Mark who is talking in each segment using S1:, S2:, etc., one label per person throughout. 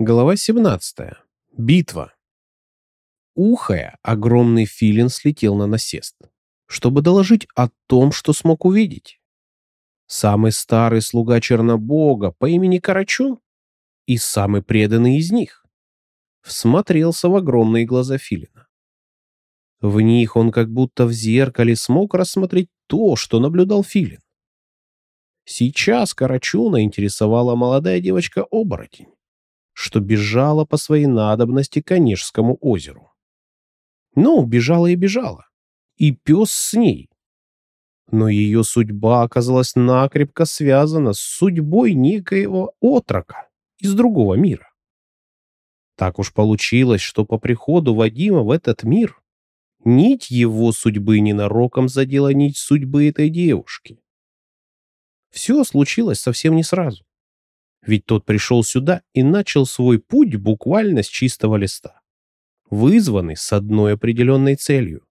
S1: Глава 17. Битва. Ухая, огромный филин слетел на насест, чтобы доложить о том, что смог увидеть. Самый старый слуга Чернобога по имени Карачун и самый преданный из них всмотрелся в огромные глаза филина. В них он как будто в зеркале смог рассмотреть то, что наблюдал филин. Сейчас Карачуна интересовала молодая девочка-оборотень что бежала по своей надобности к Онежскому озеру. Ну, бежала и бежала. И пес с ней. Но ее судьба оказалась накрепко связана с судьбой некоего отрока из другого мира. Так уж получилось, что по приходу Вадима в этот мир нить его судьбы ненароком задела нить судьбы этой девушки. Все случилось совсем не сразу. Ведь тот пришел сюда и начал свой путь буквально с чистого листа, вызванный с одной определенной целью.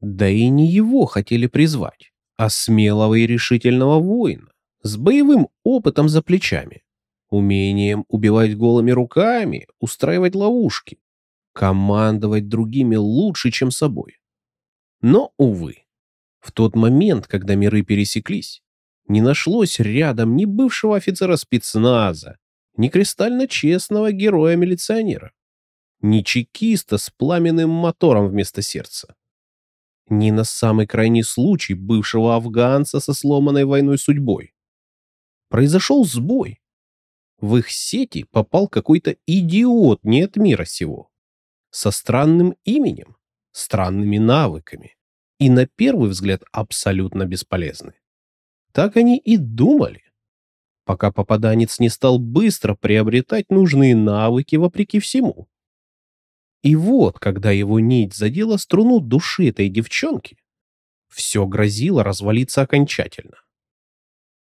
S1: Да и не его хотели призвать, а смелого и решительного воина, с боевым опытом за плечами, умением убивать голыми руками, устраивать ловушки, командовать другими лучше, чем собой. Но, увы, в тот момент, когда миры пересеклись, не нашлось рядом ни бывшего офицера спецназа, ни кристально честного героя-милиционера, ни чекиста с пламенным мотором вместо сердца, ни на самый крайний случай бывшего афганца со сломанной войной судьбой. Произошел сбой. В их сети попал какой-то идиот не от мира сего, со странным именем, странными навыками и на первый взгляд абсолютно бесполезный. Так они и думали, пока попаданец не стал быстро приобретать нужные навыки вопреки всему. И вот, когда его нить задела струну души этой девчонки, все грозило развалиться окончательно.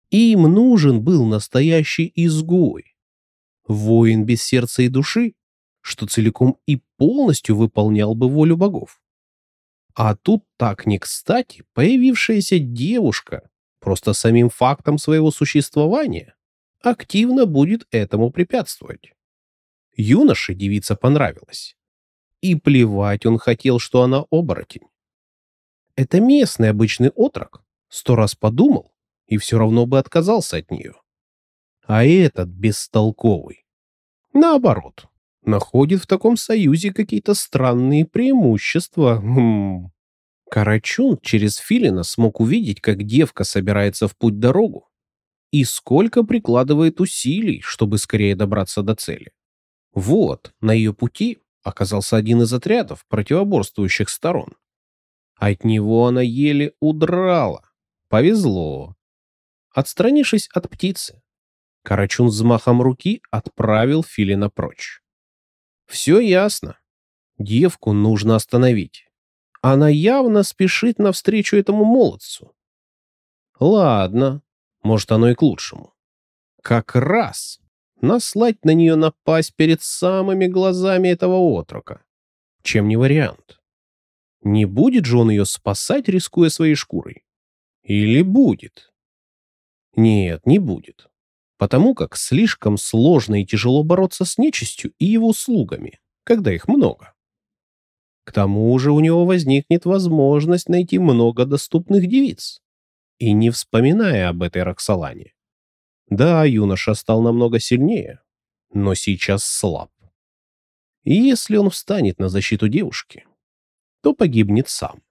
S1: Им нужен был настоящий изгой, воин без сердца и души, что целиком и полностью выполнял бы волю богов. А тут так не кстати появившаяся девушка просто самим фактом своего существования активно будет этому препятствовать. Юноше девица понравилась. И плевать он хотел, что она оборотень. Это местный обычный отрок, сто раз подумал и все равно бы отказался от нее. А этот бестолковый, наоборот, находит в таком союзе какие-то странные преимущества. Хм. Карачун через Филина смог увидеть, как девка собирается в путь-дорогу и сколько прикладывает усилий, чтобы скорее добраться до цели. Вот, на ее пути оказался один из отрядов противоборствующих сторон. От него она еле удрала. Повезло. Отстранившись от птицы, Карачун взмахом руки отправил Филина прочь. Все ясно. Девку нужно остановить. Она явно спешит навстречу этому молодцу. Ладно, может, оно и к лучшему. Как раз наслать на нее напасть перед самыми глазами этого отрока. Чем не вариант. Не будет же он ее спасать, рискуя своей шкурой? Или будет? Нет, не будет. Потому как слишком сложно и тяжело бороться с нечистью и его слугами, когда их много. К тому же у него возникнет возможность найти много доступных девиц. И не вспоминая об этой Роксолане. Да, юноша стал намного сильнее, но сейчас слаб. И если он встанет на защиту девушки, то погибнет сам.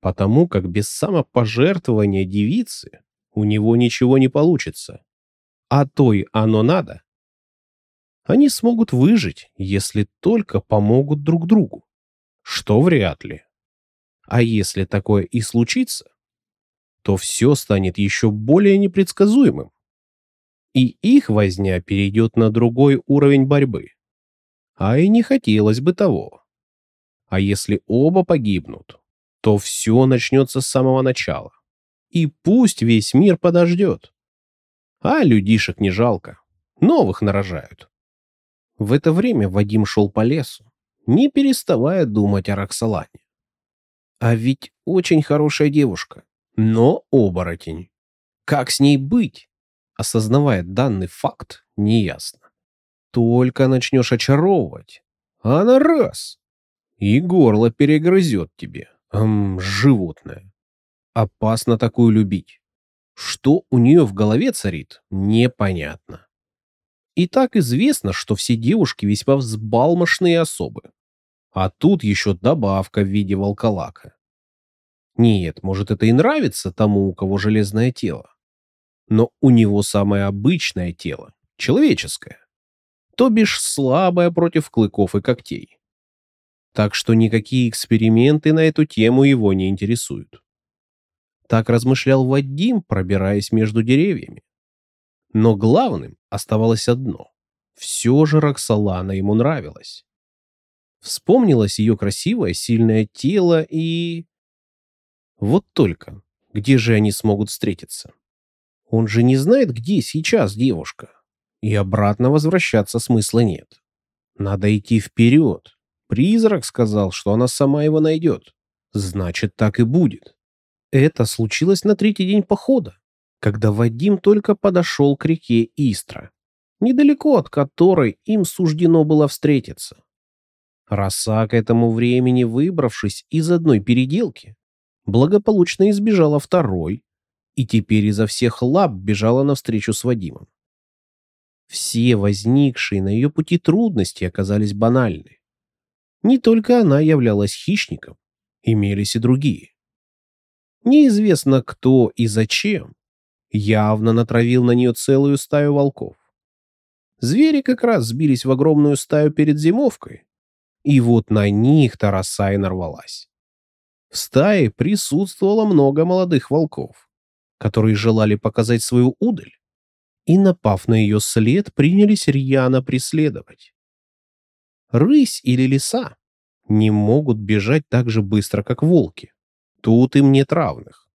S1: Потому как без самопожертвования девицы у него ничего не получится. А той оно надо. Они смогут выжить, если только помогут друг другу что вряд ли. А если такое и случится, то все станет еще более непредсказуемым. И их возня перейдет на другой уровень борьбы. А и не хотелось бы того. А если оба погибнут, то все начнется с самого начала. И пусть весь мир подождет. А людишек не жалко. Новых нарожают. В это время Вадим шел по лесу, не переставая думать о Роксолане. А ведь очень хорошая девушка, но оборотень. Как с ней быть? Осознавая данный факт, неясно. только начнешь очаровывать, а она раз — и горло перегрызет тебе, эм, животное. Опасно такую любить. Что у нее в голове царит, непонятно. И так известно, что все девушки весьма взбалмошные особы. А тут еще добавка в виде волколака. Нет, может это и нравится тому, у кого железное тело. Но у него самое обычное тело, человеческое. То бишь слабое против клыков и когтей. Так что никакие эксперименты на эту тему его не интересуют. Так размышлял Вадим, пробираясь между деревьями. Но главным оставалось одно. Все же Роксолана ему нравилась. Вспомнилось ее красивое, сильное тело и... Вот только, где же они смогут встретиться? Он же не знает, где сейчас девушка. И обратно возвращаться смысла нет. Надо идти вперед. Призрак сказал, что она сама его найдет. Значит, так и будет. Это случилось на третий день похода когда Вадим только подошел к реке Истра, недалеко от которой им суждено было встретиться. Роса к этому времени, выбравшись из одной переделки, благополучно избежала второй и теперь изо всех лап бежала навстречу с Вадимом. Все возникшие на ее пути трудности оказались банальны. Не только она являлась хищником, имелись и другие. Неизвестно кто и зачем, явно натравил на нее целую стаю волков. Звери как раз сбились в огромную стаю перед зимовкой, и вот на них-то роса и нарвалась. В стае присутствовало много молодых волков, которые желали показать свою удаль, и, напав на ее след, принялись рьяно преследовать. Рысь или лиса не могут бежать так же быстро, как волки. Тут им нет равных.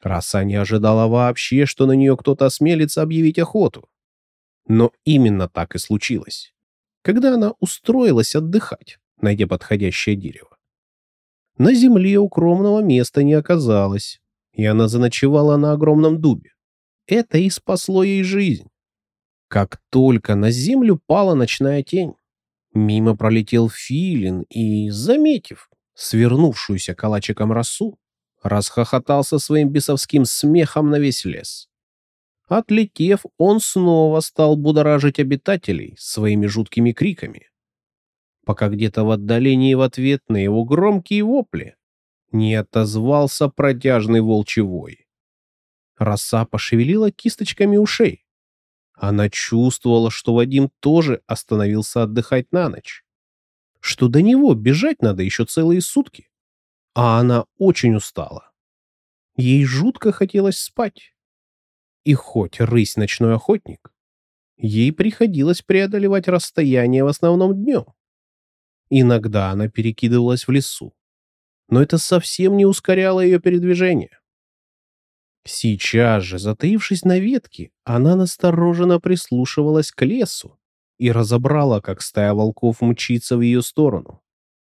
S1: Роса не ожидала вообще, что на нее кто-то осмелится объявить охоту. Но именно так и случилось, когда она устроилась отдыхать, найдя подходящее дерево. На земле укромного места не оказалось, и она заночевала на огромном дубе. Это и спасло ей жизнь. Как только на землю пала ночная тень, мимо пролетел филин и, заметив свернувшуюся калачиком росу, расхохотался своим бесовским смехом на весь лес. Отлетев, он снова стал будоражить обитателей своими жуткими криками, пока где-то в отдалении в ответ на его громкие вопли не отозвался протяжный волчий вой. Роса пошевелила кисточками ушей. Она чувствовала, что Вадим тоже остановился отдыхать на ночь, что до него бежать надо еще целые сутки а она очень устала. Ей жутко хотелось спать. И хоть рысь ночной охотник, ей приходилось преодолевать расстояние в основном днем. Иногда она перекидывалась в лесу, но это совсем не ускоряло ее передвижение. Сейчас же, затаившись на ветке, она настороженно прислушивалась к лесу и разобрала, как стая волков мчится в ее сторону.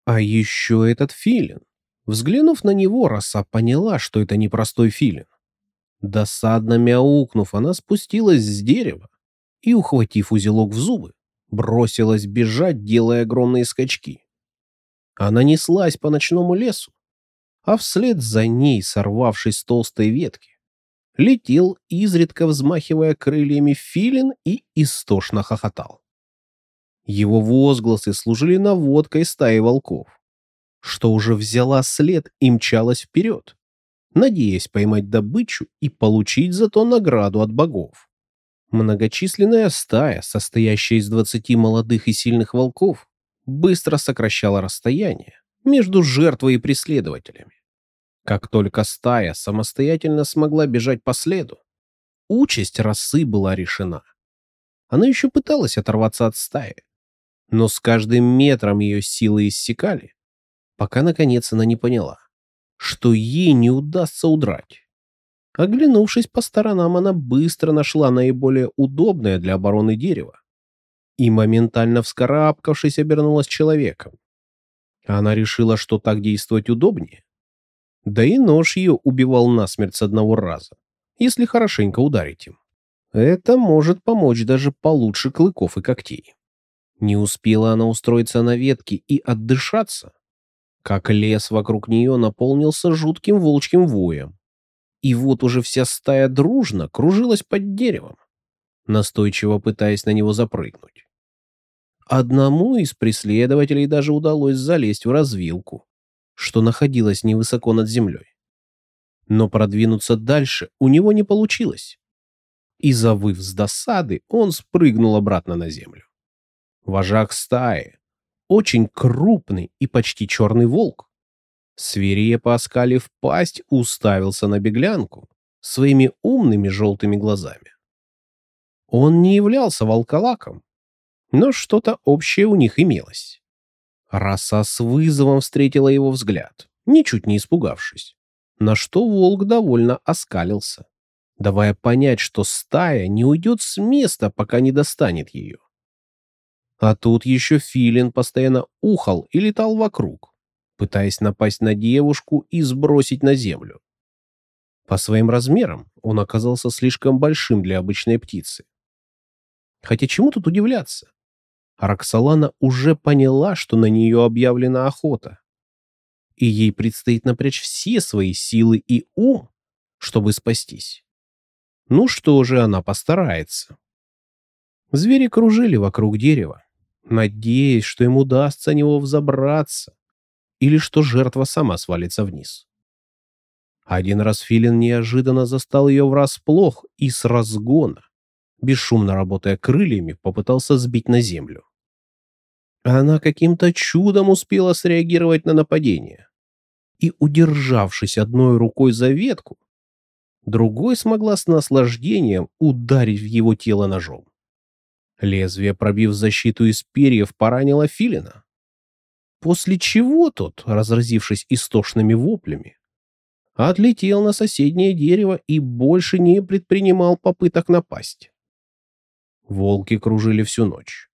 S1: А еще этот филин. Взглянув на него, роса поняла, что это непростой филин. Досадно мяукнув, она спустилась с дерева и, ухватив узелок в зубы, бросилась бежать, делая огромные скачки. Она неслась по ночному лесу, а вслед за ней, сорвавшись с толстой ветки, летел, изредка взмахивая крыльями филин и истошно хохотал. Его возгласы служили наводкой стаи волков что уже взяла след и мчалась вперед, надеясь поймать добычу и получить зато награду от богов. Многочисленная стая, состоящая из двадцати молодых и сильных волков, быстро сокращала расстояние между жертвой и преследователями. Как только стая самостоятельно смогла бежать по следу, участь росы была решена. Она еще пыталась оторваться от стаи, но с каждым метром ее силы иссякали, пока наконец она не поняла, что ей не удастся удрать. Оглянувшись по сторонам, она быстро нашла наиболее удобное для обороны дерево и, моментально вскарабкавшись, обернулась человеком. Она решила, что так действовать удобнее. Да и нож ее убивал насмерть с одного раза, если хорошенько ударить им. Это может помочь даже получше клыков и когтей. Не успела она устроиться на ветке и отдышаться, как лес вокруг нее наполнился жутким волчьим воем. И вот уже вся стая дружно кружилась под деревом, настойчиво пытаясь на него запрыгнуть. Одному из преследователей даже удалось залезть в развилку, что находилась невысоко над землей. Но продвинуться дальше у него не получилось. И завыв с досады, он спрыгнул обратно на землю. Вожак стаи, очень крупный и почти черный волк, свирепо оскалив пасть, уставился на беглянку своими умными желтыми глазами. Он не являлся волколаком, но что-то общее у них имелось. Роса с вызовом встретила его взгляд, ничуть не испугавшись, на что волк довольно оскалился, давая понять, что стая не уйдет с места, пока не достанет ее. А тут еще филин постоянно ухал и летал вокруг, пытаясь напасть на девушку и сбросить на землю. По своим размерам он оказался слишком большим для обычной птицы. Хотя чему тут удивляться? Роксолана уже поняла, что на нее объявлена охота. И ей предстоит напрячь все свои силы и ум, чтобы спастись. Ну что же, она постарается. Звери кружили вокруг дерева, надеясь, что ему удастся на него взобраться, или что жертва сама свалится вниз. Один раз Филин неожиданно застал ее врасплох и с разгона, бесшумно работая крыльями, попытался сбить на землю. Она каким-то чудом успела среагировать на нападение и, удержавшись одной рукой за ветку, другой смогла с наслаждением ударить в его тело ножом. Лезвие, пробив защиту из перьев, поранило Филина. После чего тот, разразившись истошными воплями, отлетел на соседнее дерево и больше не предпринимал попыток напасть. Волки кружили всю ночь,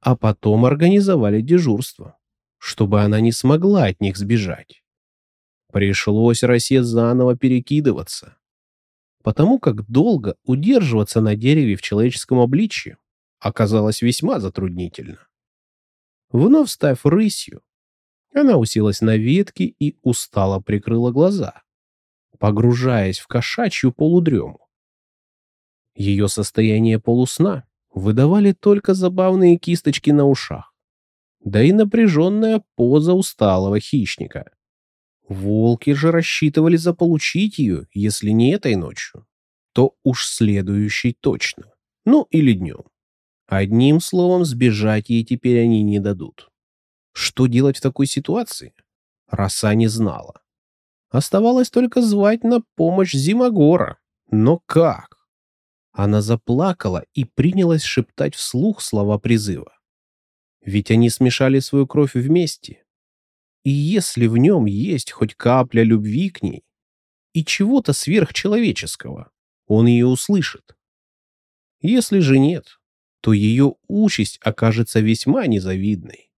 S1: а потом организовали дежурство, чтобы она не смогла от них сбежать. Пришлось росе заново перекидываться, потому как долго удерживаться на дереве в человеческом обличье оказалось весьма затруднительно. Вновь став рысью, она уселась на ветке и устало прикрыла глаза, погружаясь в кошачью полудрему. Ее состояние полусна выдавали только забавные кисточки на ушах, да и напряженная поза усталого хищника. Волки же рассчитывали заполучить ее, если не этой ночью, то уж следующей точно, ну или днем. Одним словом, сбежать ей теперь они не дадут. Что делать в такой ситуации? Роса не знала. Оставалось только звать на помощь Зимогора. Но как? Она заплакала и принялась шептать вслух слова призыва. Ведь они смешали свою кровь вместе. И если в нем есть хоть капля любви к ней и чего-то сверхчеловеческого, он ее услышит. Если же нет, то ее участь окажется весьма незавидной.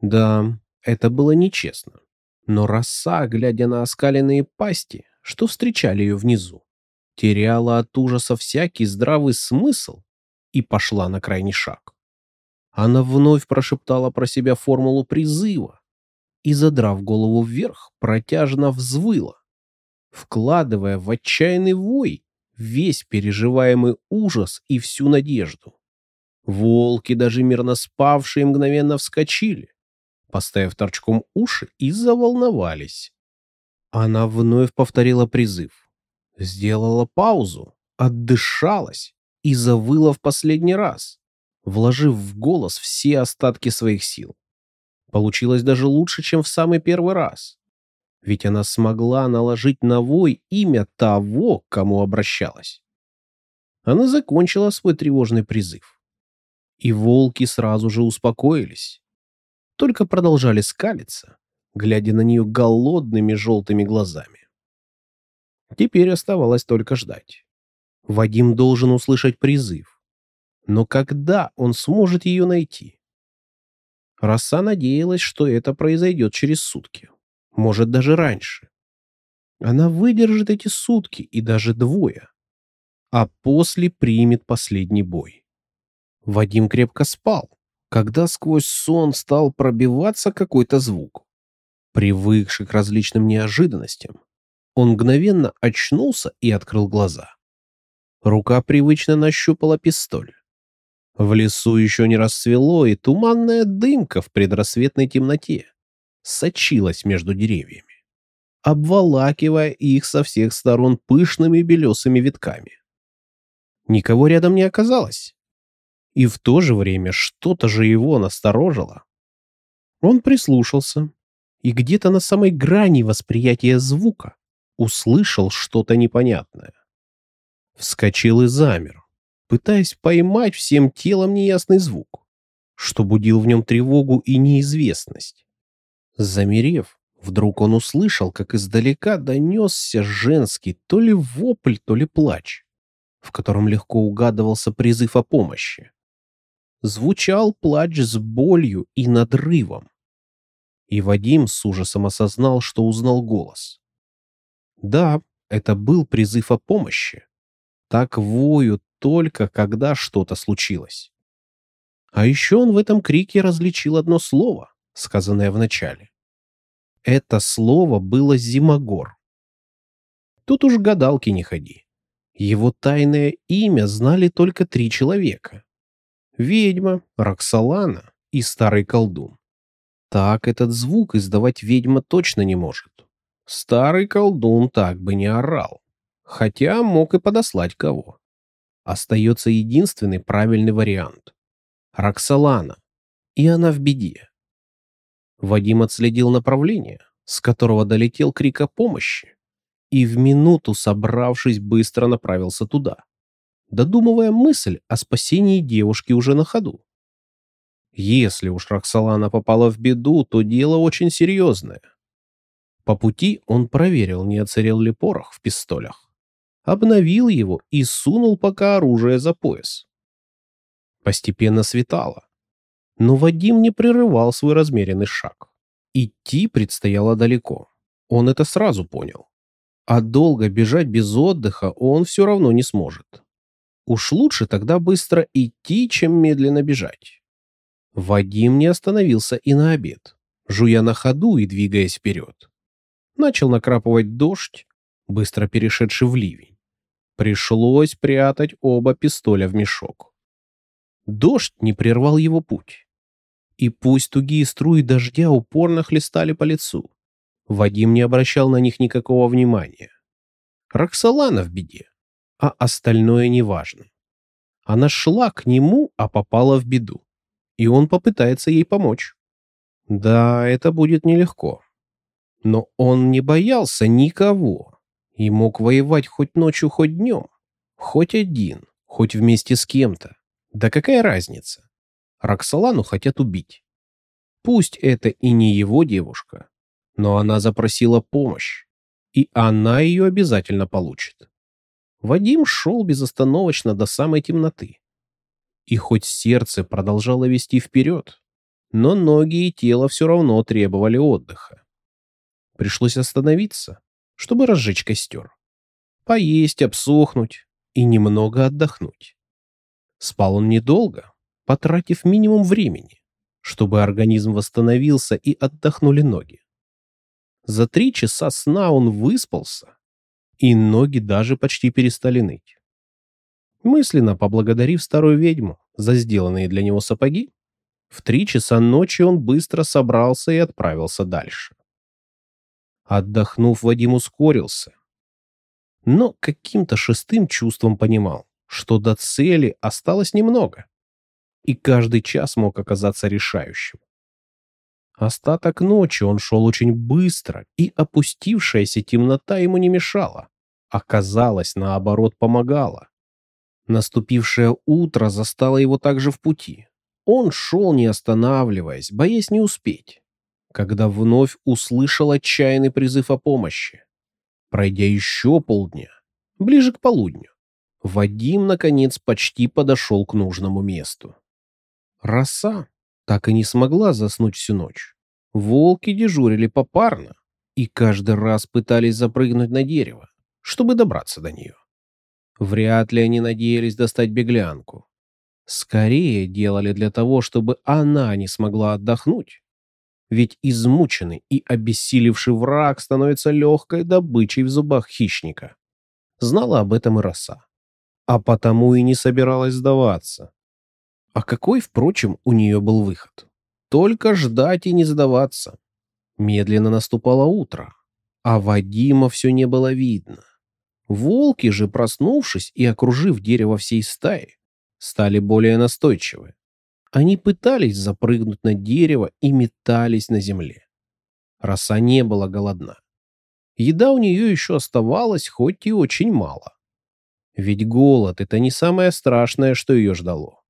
S1: Да, это было нечестно. Но роса, глядя на оскаленные пасти, что встречали ее внизу, теряла от ужаса всякий здравый смысл и пошла на крайний шаг. Она вновь прошептала про себя формулу призыва и, задрав голову вверх, протяжно взвыла, вкладывая в отчаянный вой весь переживаемый ужас и всю надежду. Волки, даже мирно спавшие, мгновенно вскочили, поставив торчком уши и заволновались. Она вновь повторила призыв, сделала паузу, отдышалась и завыла в последний раз, вложив в голос все остатки своих сил. Получилось даже лучше, чем в самый первый раз. Ведь она смогла наложить на вой имя того, к кому обращалась. Она закончила свой тревожный призыв и волки сразу же успокоились. Только продолжали скалиться, глядя на нее голодными желтыми глазами. Теперь оставалось только ждать. Вадим должен услышать призыв. Но когда он сможет ее найти? Роса надеялась, что это произойдет через сутки. Может, даже раньше. Она выдержит эти сутки и даже двое. А после примет последний бой. Вадим крепко спал, когда сквозь сон стал пробиваться какой-то звук. Привыкший к различным неожиданностям, он мгновенно очнулся и открыл глаза. Рука привычно нащупала пистоль. В лесу еще не расцвело, и туманная дымка в предрассветной темноте сочилась между деревьями, обволакивая их со всех сторон пышными белесыми витками. Никого рядом не оказалось. И в то же время что-то же его насторожило. Он прислушался, и где-то на самой грани восприятия звука услышал что-то непонятное. Вскочил и замер, пытаясь поймать всем телом неясный звук, что будил в нем тревогу и неизвестность. Замерев, вдруг он услышал, как издалека донесся женский то ли вопль, то ли плач, в котором легко угадывался призыв о помощи. Звучал плач с болью и надрывом. И Вадим с ужасом осознал, что узнал голос. Да, это был призыв о помощи. Так воют только, когда что-то случилось. А еще он в этом крике различил одно слово, сказанное в начале. Это слово было «Зимогор». Тут уж гадалки не ходи. Его тайное имя знали только три человека. Ведьма, Роксолана и старый колдун. Так этот звук издавать ведьма точно не может. Старый колдун так бы не орал, хотя мог и подослать кого. Остается единственный правильный вариант. Роксолана. И она в беде. Вадим отследил направление, с которого долетел крик о помощи, и в минуту, собравшись, быстро направился туда, додумывая мысль о спасении девушки уже на ходу. Если уж Роксолана попала в беду, то дело очень серьезное. По пути он проверил, не оцарел ли порох в пистолях. Обновил его и сунул пока оружие за пояс. Постепенно светало. Но Вадим не прерывал свой размеренный шаг. Идти предстояло далеко. Он это сразу понял. А долго бежать без отдыха он все равно не сможет. Уж лучше тогда быстро идти, чем медленно бежать. Вадим не остановился и на обед, жуя на ходу и двигаясь вперед. Начал накрапывать дождь, быстро перешедший в ливень. Пришлось прятать оба пистоля в мешок. Дождь не прервал его путь. И пусть тугие струи дождя упорно хлестали по лицу, Вадим не обращал на них никакого внимания. Роксолана в беде, а остальное неважно. Она шла к нему, а попала в беду, и он попытается ей помочь. Да, это будет нелегко. Но он не боялся никого и мог воевать хоть ночью, хоть днем, хоть один, хоть вместе с кем-то. Да какая разница? Роксолану хотят убить. Пусть это и не его девушка, но она запросила помощь, и она ее обязательно получит. Вадим шел безостановочно до самой темноты. И хоть сердце продолжало вести вперед, но ноги и тело все равно требовали отдыха. Пришлось остановиться, чтобы разжечь костер. Поесть, обсохнуть и немного отдохнуть. Спал он недолго, потратив минимум времени, чтобы организм восстановился и отдохнули ноги. За три часа сна он выспался, и ноги даже почти перестали ныть. Мысленно поблагодарив старую ведьму за сделанные для него сапоги, в три часа ночи он быстро собрался и отправился дальше. Отдохнув, Вадим ускорился. Но каким-то шестым чувством понимал, что до цели осталось немного, и каждый час мог оказаться решающим. Остаток ночи он шел очень быстро, и опустившаяся темнота ему не мешала, а казалось, наоборот, помогала. Наступившее утро застало его также в пути. Он шел, не останавливаясь, боясь не успеть когда вновь услышал отчаянный призыв о помощи. Пройдя еще полдня, ближе к полудню, Вадим, наконец, почти подошел к нужному месту. Роса так и не смогла заснуть всю ночь. Волки дежурили попарно и каждый раз пытались запрыгнуть на дерево, чтобы добраться до нее. Вряд ли они надеялись достать беглянку. Скорее делали для того, чтобы она не смогла отдохнуть. Ведь измученный и обессилевший враг становится легкой добычей в зубах хищника. Знала об этом и роса. А потому и не собиралась сдаваться. А какой, впрочем, у нее был выход? Только ждать и не сдаваться. Медленно наступало утро, а Вадима все не было видно. Волки же, проснувшись и окружив дерево всей стаи, стали более настойчивы. Они пытались запрыгнуть на дерево и метались на земле. Роса не была голодна. Еда у нее еще оставалась, хоть и очень мало. Ведь голод — это не самое страшное, что ее ждало.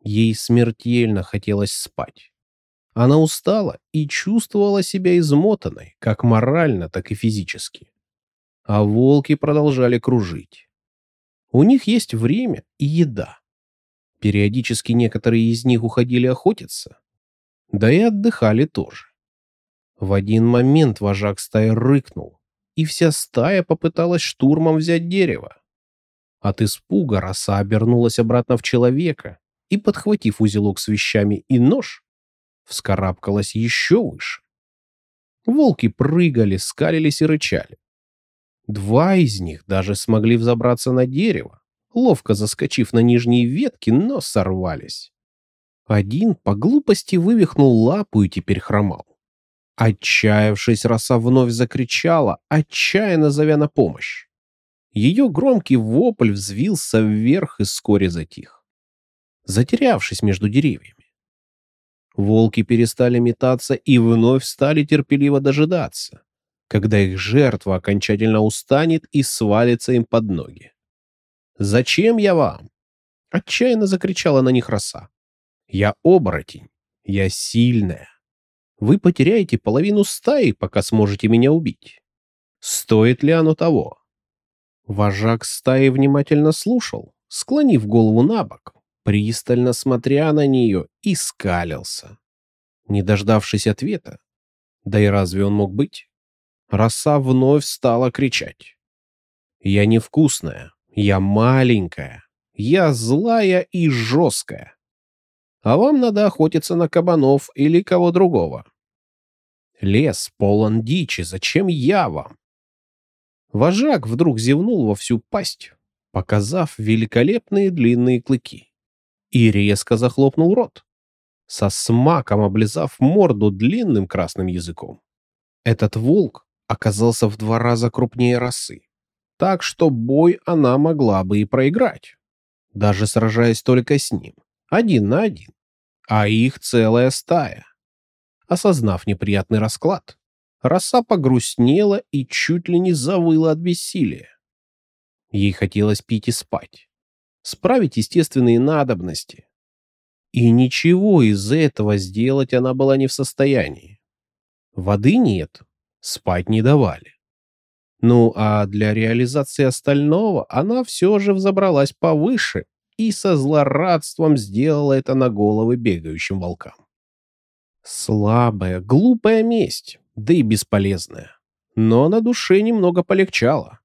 S1: Ей смертельно хотелось спать. Она устала и чувствовала себя измотанной, как морально, так и физически. А волки продолжали кружить. У них есть время и еда. Периодически некоторые из них уходили охотиться. Да и отдыхали тоже. В один момент вожак стаи рыкнул, и вся стая попыталась штурмом взять дерево. От испуга роса обернулась обратно в человека и, подхватив узелок с вещами и нож, вскарабкалась еще выше. Волки прыгали, скалились и рычали. Два из них даже смогли взобраться на дерево, ловко заскочив на нижние ветки, но сорвались. Один по глупости вывихнул лапу и теперь хромал. Отчаявшись, роса вновь закричала, отчаянно зовя на помощь. Ее громкий вопль взвился вверх и вскоре затих, затерявшись между деревьями. Волки перестали метаться и вновь стали терпеливо дожидаться, когда их жертва окончательно устанет и свалится им под ноги. «Зачем я вам?» — отчаянно закричала на них роса. «Я оборотень. Я сильная. Вы потеряете половину стаи, пока сможете меня убить. Стоит ли оно того?» Вожак стаи внимательно слушал, склонив голову на бок, пристально смотря на нее, и скалился. Не дождавшись ответа, да и разве он мог быть, роса вновь стала кричать. «Я невкусная, я маленькая, я злая и жесткая. А вам надо охотиться на кабанов или кого другого. Лес полон дичи, зачем я вам? Вожак вдруг зевнул во всю пасть, показав великолепные длинные клыки, и резко захлопнул рот, со смаком облизав морду длинным красным языком. Этот волк оказался в два раза крупнее росы так что бой она могла бы и проиграть, даже сражаясь только с ним, один на один, а их целая стая. Осознав неприятный расклад, роса погрустнела и чуть ли не завыла от бессилия. Ей хотелось пить и спать, справить естественные надобности. И ничего из этого сделать она была не в состоянии. Воды нет, спать не давали. Ну а для реализации остального она все же взобралась повыше и со злорадством сделала это на головы бегающим волкам. Слабая, глупая месть, да и бесполезная. Но на душе немного полегчало.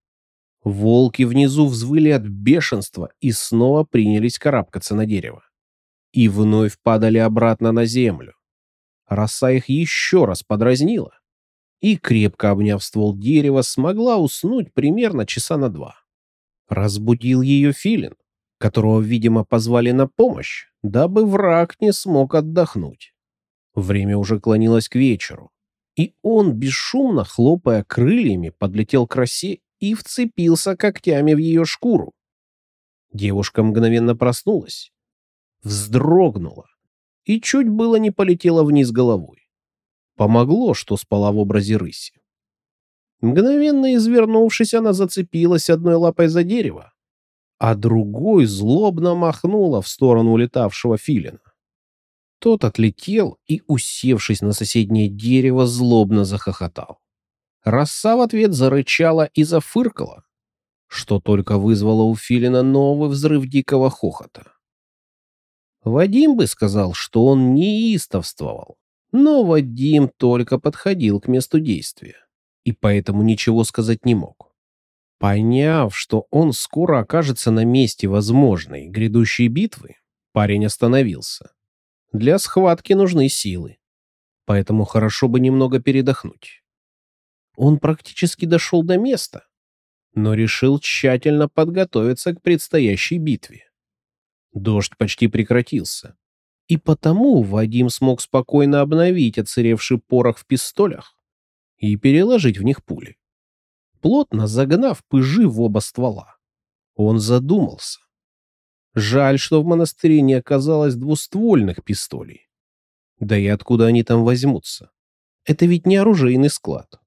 S1: Волки внизу взвыли от бешенства и снова принялись карабкаться на дерево. И вновь падали обратно на землю. Роса их еще раз подразнила и, крепко обняв ствол дерева, смогла уснуть примерно часа на два. Разбудил ее филин, которого, видимо, позвали на помощь, дабы враг не смог отдохнуть. Время уже клонилось к вечеру, и он, бесшумно хлопая крыльями, подлетел к росе и вцепился когтями в ее шкуру. Девушка мгновенно проснулась, вздрогнула и чуть было не полетела вниз головой. Помогло, что спала в образе рыси. Мгновенно извернувшись, она зацепилась одной лапой за дерево, а другой злобно махнула в сторону улетавшего филина. Тот отлетел и, усевшись на соседнее дерево, злобно захохотал. Роса в ответ зарычала и зафыркала, что только вызвало у филина новый взрыв дикого хохота. Вадим бы сказал, что он неистовствовал, но Вадим только подходил к месту действия и поэтому ничего сказать не мог. Поняв, что он скоро окажется на месте возможной грядущей битвы, Парень остановился. Для схватки нужны силы. Поэтому хорошо бы немного передохнуть. Он практически дошел до места, но решил тщательно подготовиться к предстоящей битве. Дождь почти прекратился, и потому Вадим смог спокойно обновить оцаревший порох в пистолях и переложить в них пули. Плотно загнав пыжи в оба ствола, он задумался. Жаль, что в монастыре не оказалось двуствольных пистолей. Да и откуда они там возьмутся? Это ведь не оружейный склад.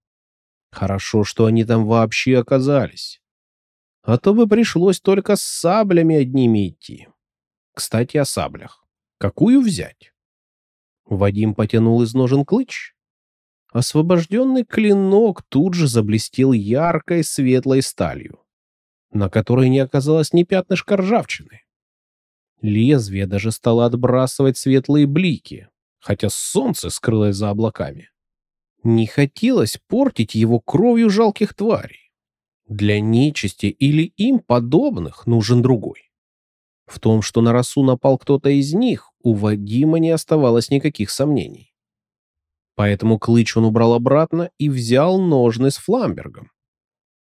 S1: Хорошо, что они там вообще оказались. А то бы пришлось только с саблями одними идти. Кстати, о саблях. Какую взять? Вадим потянул из ножен клыч. Освобожденный клинок тут же заблестел яркой светлой сталью, на которой не оказалось ни пятнышка ржавчины. Лезвие даже стало отбрасывать светлые блики, хотя солнце скрылось за облаками. Не хотелось портить его кровью жалких тварей. Для нечисти или им подобных нужен другой. В том, что на росу напал кто-то из них, у Вадима не оставалось никаких сомнений. Поэтому клыч он убрал обратно и взял ножны с фламбергом.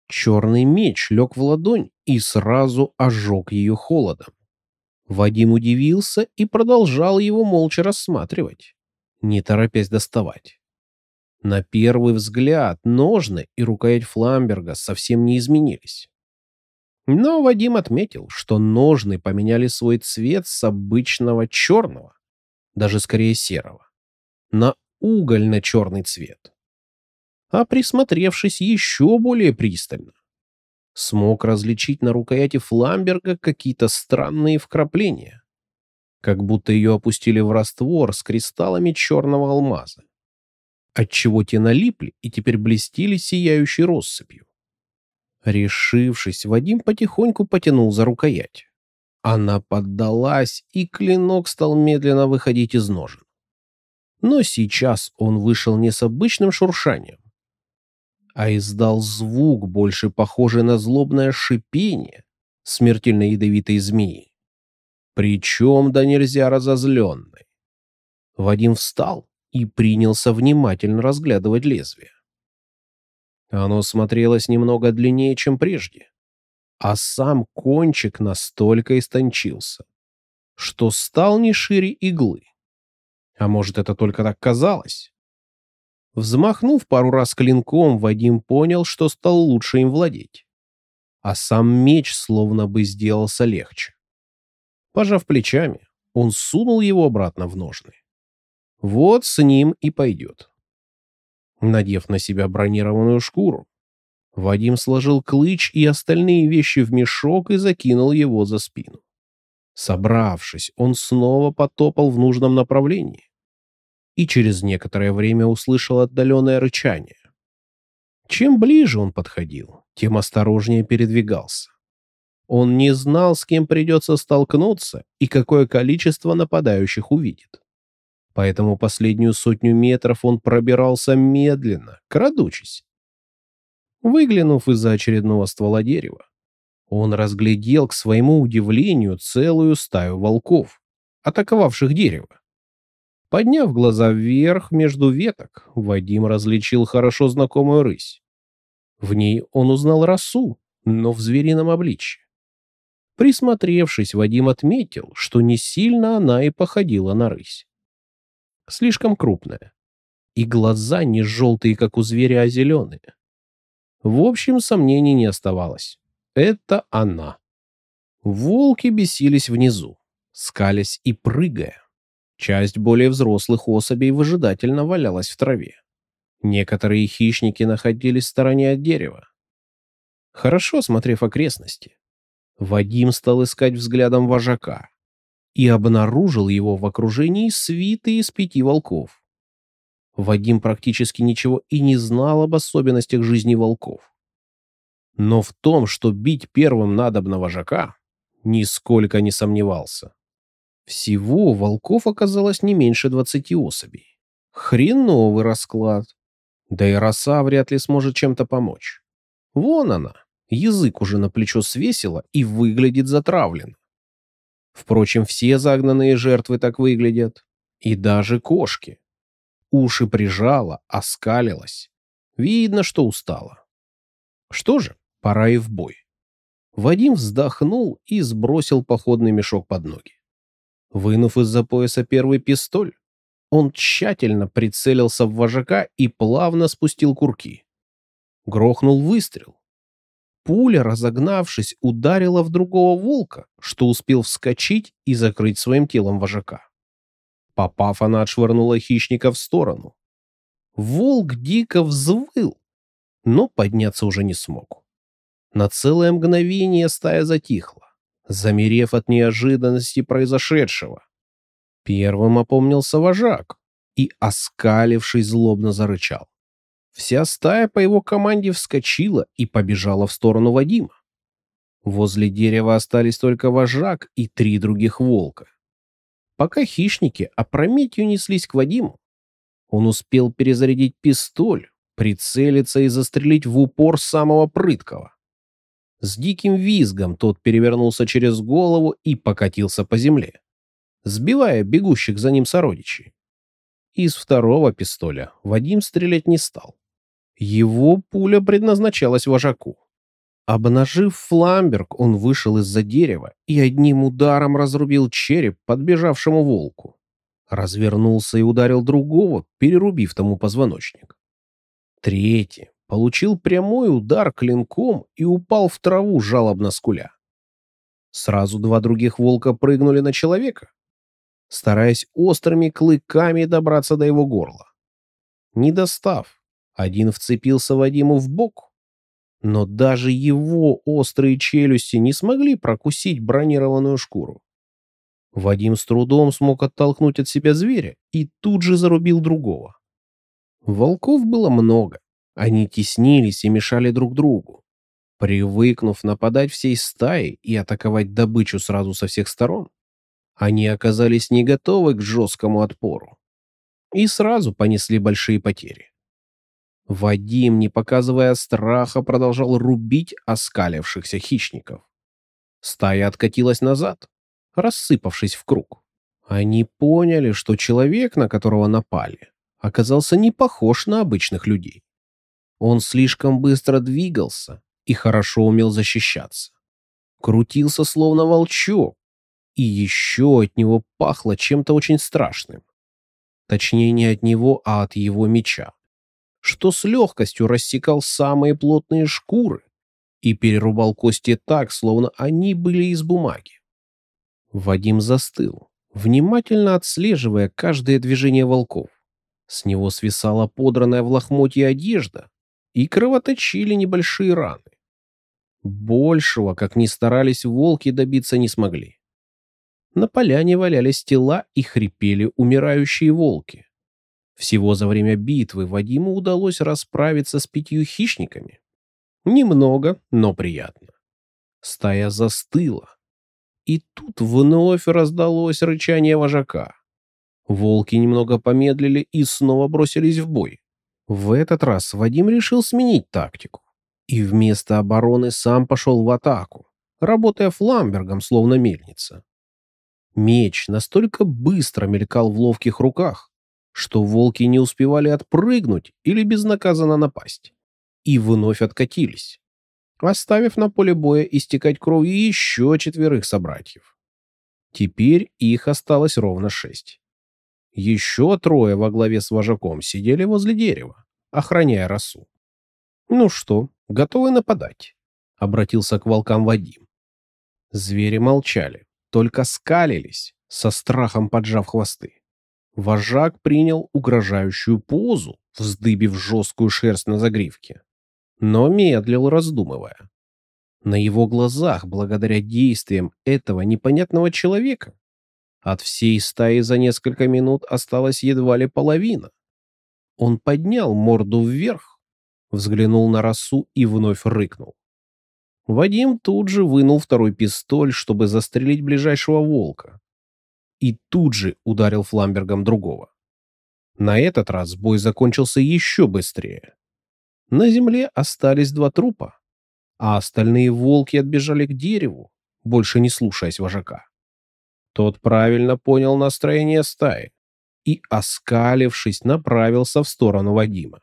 S1: Черный меч лег в ладонь и сразу ожег ее холодом. Вадим удивился и продолжал его молча рассматривать, не торопясь доставать. На первый взгляд ножны и рукоять Фламберга совсем не изменились. Но Вадим отметил, что ножны поменяли свой цвет с обычного черного, даже скорее серого, на угольно-черный цвет. А присмотревшись еще более пристально, смог различить на рукояти Фламберга какие-то странные вкрапления, как будто ее опустили в раствор с кристаллами черного алмаза, отчего те налипли и теперь блестели сияющей россыпью. Решившись, Вадим потихоньку потянул за рукоять. Она поддалась, и клинок стал медленно выходить из ножен. Но сейчас он вышел не с обычным шуршанием, а издал звук, больше похожий на злобное шипение смертельно ядовитой змеи. Причем да нельзя разозленной. Вадим встал и принялся внимательно разглядывать лезвие. Оно смотрелось немного длиннее, чем прежде, а сам кончик настолько истончился, что стал не шире иглы. А может, это только так казалось? Взмахнув пару раз клинком, Вадим понял, что стал лучше им владеть. А сам меч словно бы сделался легче. Пожав плечами, он сунул его обратно в ножны. Вот с ним и пойдет. Надев на себя бронированную шкуру, Вадим сложил клыч и остальные вещи в мешок и закинул его за спину. Собравшись, он снова потопал в нужном направлении и через некоторое время услышал отдаленное рычание. Чем ближе он подходил, тем осторожнее передвигался. Он не знал, с кем придется столкнуться и какое количество нападающих увидит. Поэтому последнюю сотню метров он пробирался медленно, крадучись. Выглянув из-за очередного ствола дерева, он разглядел к своему удивлению целую стаю волков, атаковавших дерево. Подняв глаза вверх между веток, Вадим различил хорошо знакомую рысь. В ней он узнал росу, но в зверином обличье. Присмотревшись, Вадим отметил, что не сильно она и походила на рысь. Слишком крупная. И глаза не желтые, как у зверя, а зеленые. В общем, сомнений не оставалось. Это она. Волки бесились внизу, скалясь и прыгая. Часть более взрослых особей выжидательно валялась в траве. Некоторые хищники находились в стороне от дерева. Хорошо смотрев окрестности, Вадим стал искать взглядом вожака и обнаружил его в окружении свиты из пяти волков. Вадим практически ничего и не знал об особенностях жизни волков. Но в том, что бить первым надобно вожака, нисколько не сомневался. Всего волков оказалось не меньше двадцати особей. Хреновый расклад. Да и роса вряд ли сможет чем-то помочь. Вон она, язык уже на плечо свесила и выглядит затравлен. Впрочем, все загнанные жертвы так выглядят. И даже кошки. Уши прижала, оскалилась. Видно, что устала. Что же, пора и в бой. Вадим вздохнул и сбросил походный мешок под ноги. Вынув из-за пояса первый пистоль, он тщательно прицелился в вожака и плавно спустил курки. Грохнул выстрел. Пуля, разогнавшись, ударила в другого волка, что успел вскочить и закрыть своим телом вожака. Попав, она отшвырнула хищника в сторону. Волк дико взвыл, но подняться уже не смог. На целое мгновение стая затихла, замерев от неожиданности произошедшего. Первым опомнился вожак и, оскалившись, злобно зарычал. Вся стая по его команде вскочила и побежала в сторону Вадима. Возле дерева остались только вожак и три других волка. Пока хищники опрометью неслись к Вадиму, он успел перезарядить пистоль, прицелиться и застрелить в упор самого прыткого. С диким визгом тот перевернулся через голову и покатился по земле, сбивая бегущих за ним сородичей. Из второго пистоля Вадим стрелять не стал. Его пуля предназначалась вожаку. Обнажив фламберг, он вышел из-за дерева и одним ударом разрубил череп подбежавшему волку. Развернулся и ударил другого, перерубив тому позвоночник. Третий получил прямой удар клинком и упал в траву, жалобно скуля. Сразу два других волка прыгнули на человека, стараясь острыми клыками добраться до его горла. Не достав, один вцепился Вадиму в бок, но даже его острые челюсти не смогли прокусить бронированную шкуру. Вадим с трудом смог оттолкнуть от себя зверя и тут же зарубил другого. Волков было много. Они теснились и мешали друг другу. Привыкнув нападать всей стаей и атаковать добычу сразу со всех сторон, они оказались не готовы к жесткому отпору и сразу понесли большие потери. Вадим, не показывая страха, продолжал рубить оскалившихся хищников. Стая откатилась назад, рассыпавшись в круг. Они поняли, что человек, на которого напали, оказался не похож на обычных людей. Он слишком быстро двигался и хорошо умел защищаться. Крутился словно волчок, и еще от него пахло чем-то очень страшным. Точнее, не от него, а от его меча, что с легкостью рассекал самые плотные шкуры и перерубал кости так, словно они были из бумаги. Вадим застыл, внимательно отслеживая каждое движение волков. С него свисала подранная в лохмотье одежда, и кровоточили небольшие раны. Большего, как ни старались волки, добиться не смогли. На поляне валялись тела и хрипели умирающие волки. Всего за время битвы Вадиму удалось расправиться с пятью хищниками. Немного, но приятно. Стая застыла. И тут вновь раздалось рычание вожака. Волки немного помедлили и снова бросились в бой. В этот раз Вадим решил сменить тактику. И вместо обороны сам пошел в атаку, работая фламбергом, словно мельница. Меч настолько быстро мелькал в ловких руках, что волки не успевали отпрыгнуть или безнаказанно напасть. И вновь откатились, оставив на поле боя истекать кровью еще четверых собратьев. Теперь их осталось ровно шесть. Еще трое во главе с вожаком сидели возле дерева, охраняя росу. «Ну что, готовы нападать?» — обратился к волкам Вадим. Звери молчали, только скалились, со страхом поджав хвосты. Вожак принял угрожающую позу, вздыбив жесткую шерсть на загривке, но медлил, раздумывая. На его глазах, благодаря действиям этого непонятного человека, от всей стаи за несколько минут осталась едва ли половина. Он поднял морду вверх, взглянул на росу и вновь рыкнул. Вадим тут же вынул второй пистоль, чтобы застрелить ближайшего волка. И тут же ударил фламбергом другого. На этот раз бой закончился еще быстрее. На земле остались два трупа, а остальные волки отбежали к дереву, больше не слушаясь вожака. Тот правильно понял настроение стаи и, оскалившись, направился в сторону Вадима.